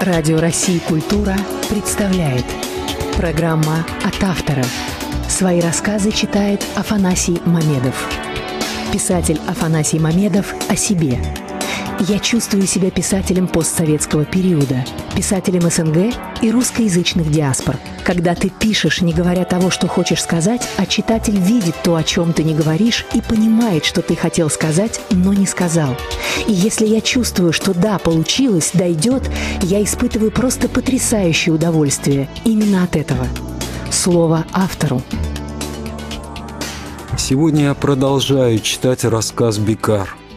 Радио России «Культура» представляет Программа «От автора». Свои рассказы читает Афанасий Мамедов. Писатель Афанасий Мамедов о себе – я чувствую себя писателем постсоветского периода, писателем СНГ и русскоязычных диаспор. Когда ты пишешь, не говоря того, что хочешь сказать, а читатель видит то, о чем ты не говоришь, и понимает, что ты хотел сказать, но не сказал. И если я чувствую, что да, получилось, дойдет, я испытываю просто потрясающее удовольствие именно от этого. Слово автору. Сегодня я продолжаю читать рассказ «Бикар».